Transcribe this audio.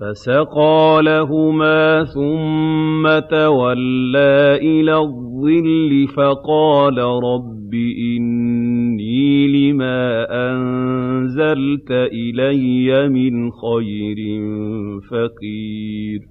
فَسَقَىٰ لَهُمَا ثُمَّ تَوَلَّىٰ إِلَى الظِّلِّ فَقَالَ رَبِّ إِنِّي لِمَا أَنزَلْتَ إِلَيَّ مِنْ خَيْرٍ فَقِيرٌ